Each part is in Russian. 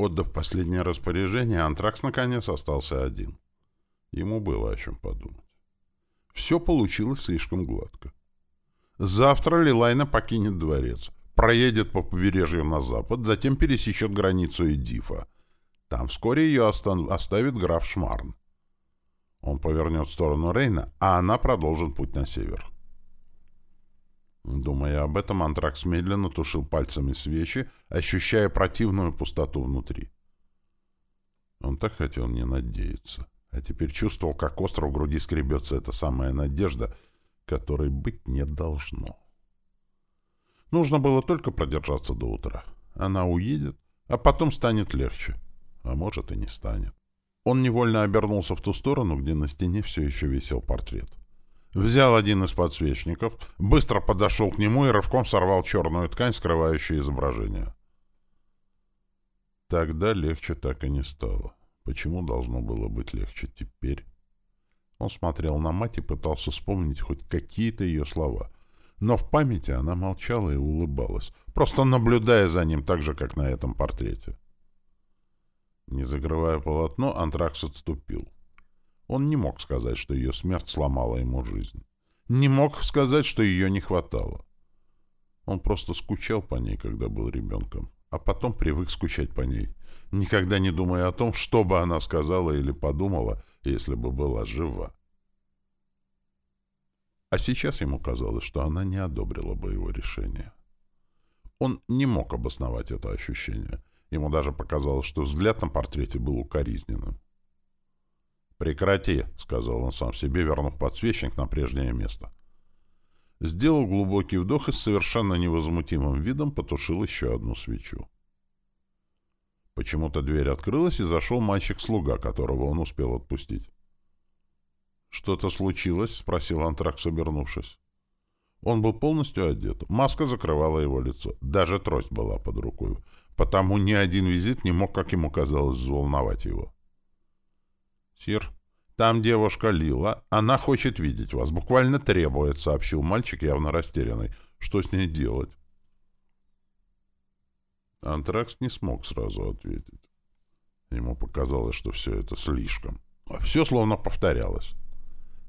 Отдав последнее распоряжение, Антракс наконец остался один. Ему было о чем подумать. Все получилось слишком гладко. Завтра Лилайна покинет дворец, проедет по побережью на запад, затем пересечет границу Эдифа. Там вскоре ее оставит граф Шмарн. Он повернет в сторону Рейна, а она продолжит путь на север. Думая об этом, Антракс медленно тушил пальцами свечи, ощущая противную пустоту внутри. Он так хотел не надеяться, а теперь чувствовал, как остро в груди скребется эта самая надежда, которой быть не должно. Нужно было только продержаться до утра. Она уедет, а потом станет легче. А может и не станет. Он невольно обернулся в ту сторону, где на стене все еще висел портрет. Взял один из подсвечников, быстро подошел к нему и рывком сорвал черную ткань, скрывающую изображение. Тогда легче так и не стало. Почему должно было быть легче теперь? Он смотрел на мать и пытался вспомнить хоть какие-то ее слова. Но в памяти она молчала и улыбалась, просто наблюдая за ним так же, как на этом портрете. Не закрывая полотно, Антракс отступил. Он не мог сказать, что ее смерть сломала ему жизнь. Не мог сказать, что ее не хватало. Он просто скучал по ней, когда был ребенком, а потом привык скучать по ней, никогда не думая о том, что бы она сказала или подумала, если бы была жива. А сейчас ему казалось, что она не одобрила бы его решение. Он не мог обосновать это ощущение. Ему даже показалось, что взгляд на портрете был укоризненным. «Прекрати», — сказал он сам себе, вернув подсвечник на прежнее место. Сделал глубокий вдох и с совершенно невозмутимым видом потушил еще одну свечу. Почему-то дверь открылась, и зашел мальчик-слуга, которого он успел отпустить. «Что-то случилось?» — спросил Антракс, обернувшись. Он был полностью одет. Маска закрывала его лицо. Даже трость была под рукой. Потому ни один визит не мог, как ему казалось, взволновать его. «Сир, там девушка Лила. Она хочет видеть вас. Буквально требует», — сообщил мальчик, явно растерянный. «Что с ней делать?» Антракс не смог сразу ответить. Ему показалось, что все это слишком. Все словно повторялось.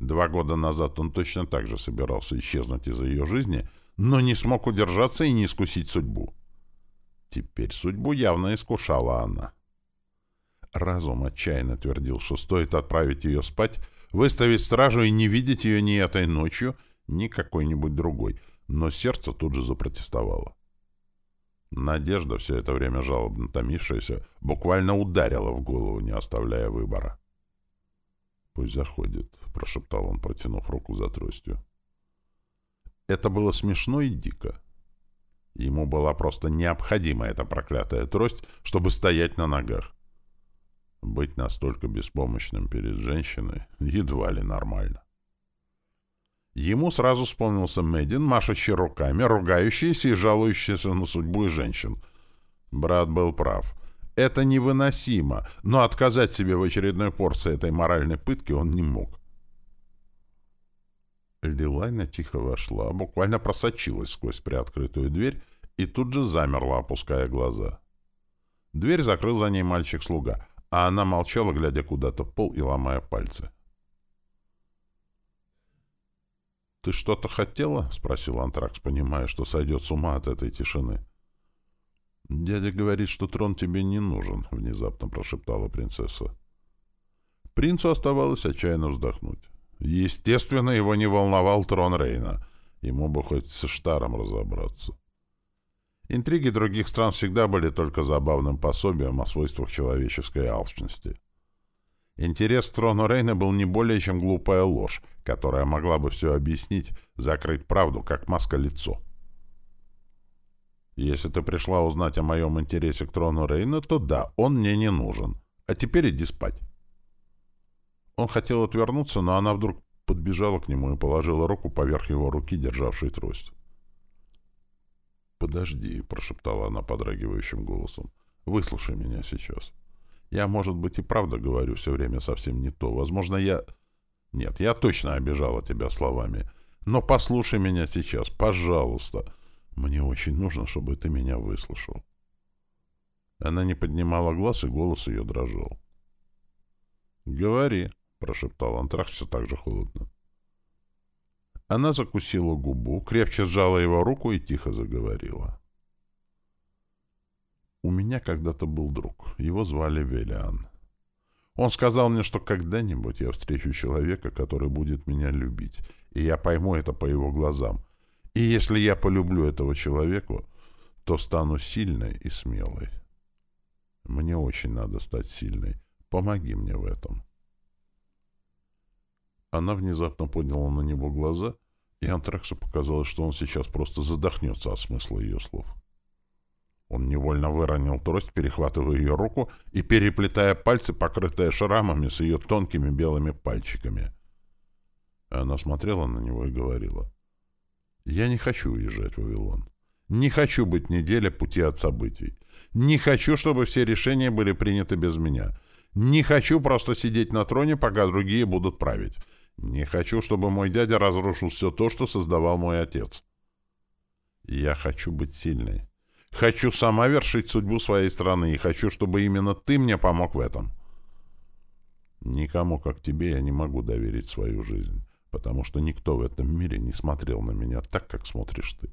Два года назад он точно так же собирался исчезнуть из ее жизни, но не смог удержаться и не искусить судьбу. Теперь судьбу явно искушала она. Разум отчаянно твердил, что стоит отправить ее спать, выставить стражу и не видеть ее ни этой ночью, ни какой-нибудь другой. Но сердце тут же запротестовало. Надежда, все это время жалобно томившаяся, буквально ударила в голову, не оставляя выбора. «Пусть заходит», — прошептал он, протянув руку за тростью. Это было смешно и дико. Ему была просто необходима эта проклятая трость, чтобы стоять на ногах. Быть настолько беспомощным перед женщиной едва ли нормально. Ему сразу вспомнился Мэддин, машущий руками, ругающийся и жалующийся на судьбу и женщин. Брат был прав. Это невыносимо, но отказать себе в очередной порции этой моральной пытки он не мог. Лилайна тихо вошла, буквально просочилась сквозь приоткрытую дверь и тут же замерла, опуская глаза. Дверь закрыл за ней мальчик-слуга — а она молчала, глядя куда-то в пол и ломая пальцы. «Ты что-то хотела?» — спросил Антракс, понимая, что сойдет с ума от этой тишины. «Дядя говорит, что трон тебе не нужен», — внезапно прошептала принцесса. Принцу оставалось отчаянно вздохнуть. Естественно, его не волновал трон Рейна. Ему бы хоть со Штаром разобраться. Интриги других стран всегда были только забавным пособием о свойствах человеческой алчности. Интерес к трону Рейна был не более чем глупая ложь, которая могла бы все объяснить, закрыть правду, как маска лицо. Если ты пришла узнать о моем интересе к трону Рейна, то да, он мне не нужен. А теперь иди спать. Он хотел отвернуться, но она вдруг подбежала к нему и положила руку поверх его руки, державшей трость. «Подожди», — прошептала она подрагивающим голосом. «Выслушай меня сейчас. Я, может быть, и правда говорю все время совсем не то. Возможно, я... Нет, я точно обижала тебя словами. Но послушай меня сейчас, пожалуйста. Мне очень нужно, чтобы ты меня выслушал». Она не поднимала глаз, и голос ее дрожал. «Говори», — прошептал Антракс все так же холодно. Она закусила губу, крепче сжала его руку и тихо заговорила. «У меня когда-то был друг. Его звали Велиан. Он сказал мне, что когда-нибудь я встречу человека, который будет меня любить, и я пойму это по его глазам. И если я полюблю этого человека, то стану сильной и смелой. Мне очень надо стать сильной. Помоги мне в этом. Она внезапно подняла на него глаза, и Антраксу показалось, что он сейчас просто задохнется от смысла ее слов. Он невольно выронил трость, перехватывая ее руку и переплетая пальцы, покрытые шрамами с ее тонкими белыми пальчиками. Она смотрела на него и говорила, «Я не хочу уезжать в Вавилон. Не хочу быть неделя пути от событий. Не хочу, чтобы все решения были приняты без меня. Не хочу просто сидеть на троне, пока другие будут править. Не хочу, чтобы мой дядя разрушил все то, что создавал мой отец. Я хочу быть сильной. Хочу сама вершить судьбу своей страны, и хочу, чтобы именно ты мне помог в этом. Никому, как тебе, я не могу доверить свою жизнь, потому что никто в этом мире не смотрел на меня так, как смотришь ты.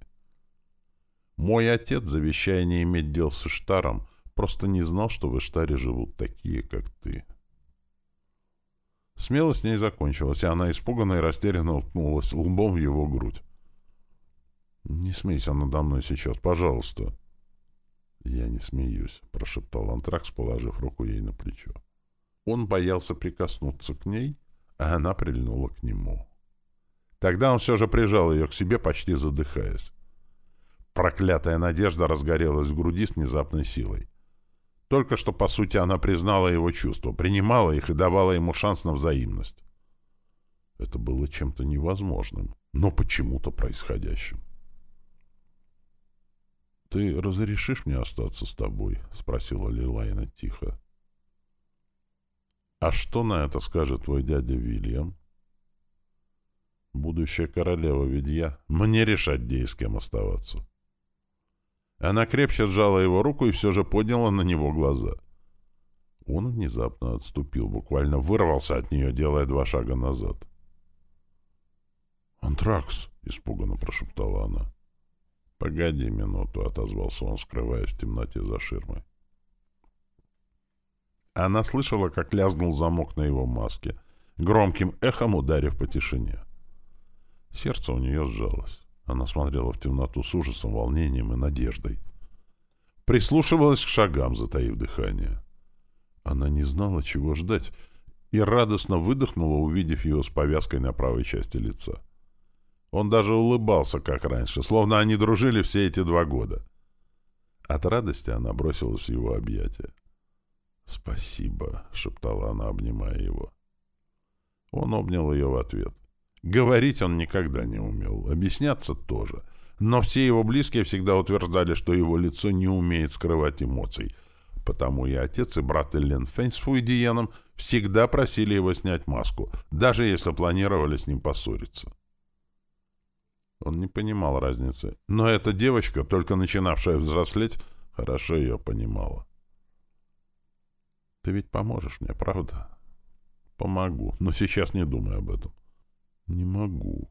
Мой отец, завещая не иметь дел с Иштаром, просто не знал, что в Иштаре живут такие, как ты. Смелость с ней закончилась, и она испуганно и растерянно уткнулась лбом в его грудь. «Не смейся надо мной сейчас, пожалуйста». «Я не смеюсь», — прошептал Антракс, положив руку ей на плечо. Он боялся прикоснуться к ней, а она прильнула к нему. Тогда он все же прижал ее к себе, почти задыхаясь. Проклятая надежда разгорелась в груди с внезапной силой. Только что, по сути, она признала его чувства, принимала их и давала ему шанс на взаимность. Это было чем-то невозможным, но почему-то происходящим. «Ты разрешишь мне остаться с тобой?» — спросила Лилайна тихо. «А что на это скажет твой дядя Вильям?» «Будущая королева ведь я. Мне решать, где и с кем оставаться». Она крепче сжала его руку и все же подняла на него глаза. Он внезапно отступил, буквально вырвался от нее, делая два шага назад. «Антракс!» — испуганно прошептала она. «Погоди минуту», — отозвался он, скрываясь в темноте за ширмой. Она слышала, как лязгнул замок на его маске, громким эхом ударив по тишине. Сердце у нее сжалось. Она смотрела в темноту с ужасом, волнением и надеждой. Прислушивалась к шагам, затаив дыхание. Она не знала, чего ждать, и радостно выдохнула, увидев его с повязкой на правой части лица. — он даже улыбался, как раньше, словно они дружили все эти два года. От радости она бросилась в его объятия. «Спасибо», — шептала она, обнимая его. Он обнял ее в ответ. Говорить он никогда не умел, объясняться тоже. Но все его близкие всегда утверждали, что его лицо не умеет скрывать эмоций. Потому и отец, и брат Эллен Фэнь с Фуидиеном всегда просили его снять маску, даже если планировали с ним поссориться. Он не понимал разницы. Но эта девочка, только начинавшая взрослеть, хорошо ее понимала. «Ты ведь поможешь мне, правда?» «Помогу, но сейчас не думай об этом». «Не могу».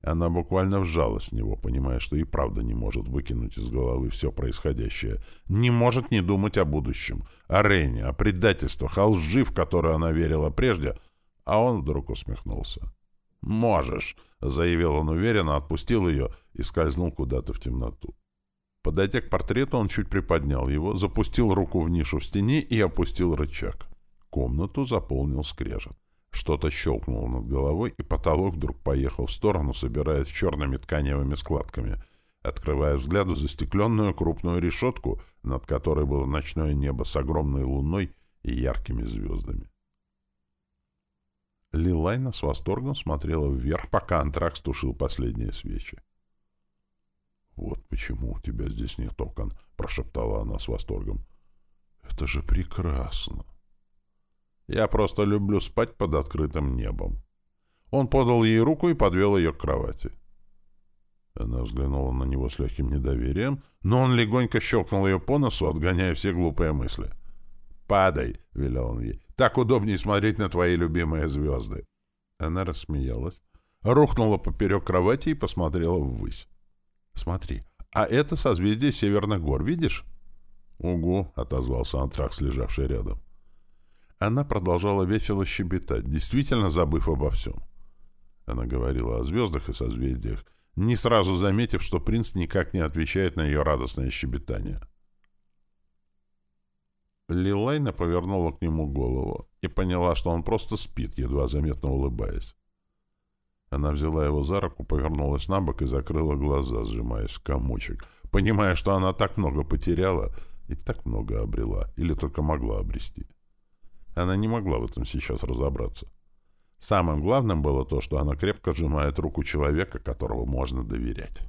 Она буквально вжалась в него, понимая, что и правда не может выкинуть из головы все происходящее. Не может не думать о будущем, о Рене, о предательствах, о лжи, в которую она верила прежде, а он вдруг усмехнулся. «Можешь», — заявил он уверенно, отпустил ее и скользнул куда-то в темноту. Подойдя к портрету, он чуть приподнял его, запустил руку в нишу в стене и опустил рычаг. Комнату заполнил скрежет. Что-то щелкнуло над головой, и потолок вдруг поехал в сторону, собираясь черными тканевыми складками, открывая взгляду застекленную крупную решетку, над которой было ночное небо с огромной луной и яркими звездами. Лилайна с восторгом смотрела вверх, пока антракс тушил последние свечи. «Вот почему у тебя здесь нет окон», — прошептала она с восторгом. «Это же прекрасно!» «Я просто люблю спать под открытым небом». Он подал ей руку и подвел ее к кровати. Она взглянула на него с легким недоверием, но он легонько щелкнул ее по носу, отгоняя все глупые мысли. «Падай!» — велел он ей. «Так удобнее смотреть на твои любимые звезды!» Она рассмеялась, рухнула поперек кровати и посмотрела ввысь. «Смотри, а это созвездие Северных гор, видишь?» «Угу», — отозвался антракс, лежавший рядом. Она продолжала весело щебетать, действительно забыв обо всем. Она говорила о звездах и созвездиях, не сразу заметив, что принц никак не отвечает на ее радостное щебетание. Лилайна повернула к нему голову и поняла, что он просто спит, едва заметно улыбаясь. Она взяла его за руку, повернулась на бок и закрыла глаза, сжимаясь в комочек, понимая, что она так много потеряла и так много обрела, или только могла обрести. Она не могла в этом сейчас разобраться. Самым главным было то, что она крепко сжимает руку человека, которого можно доверять.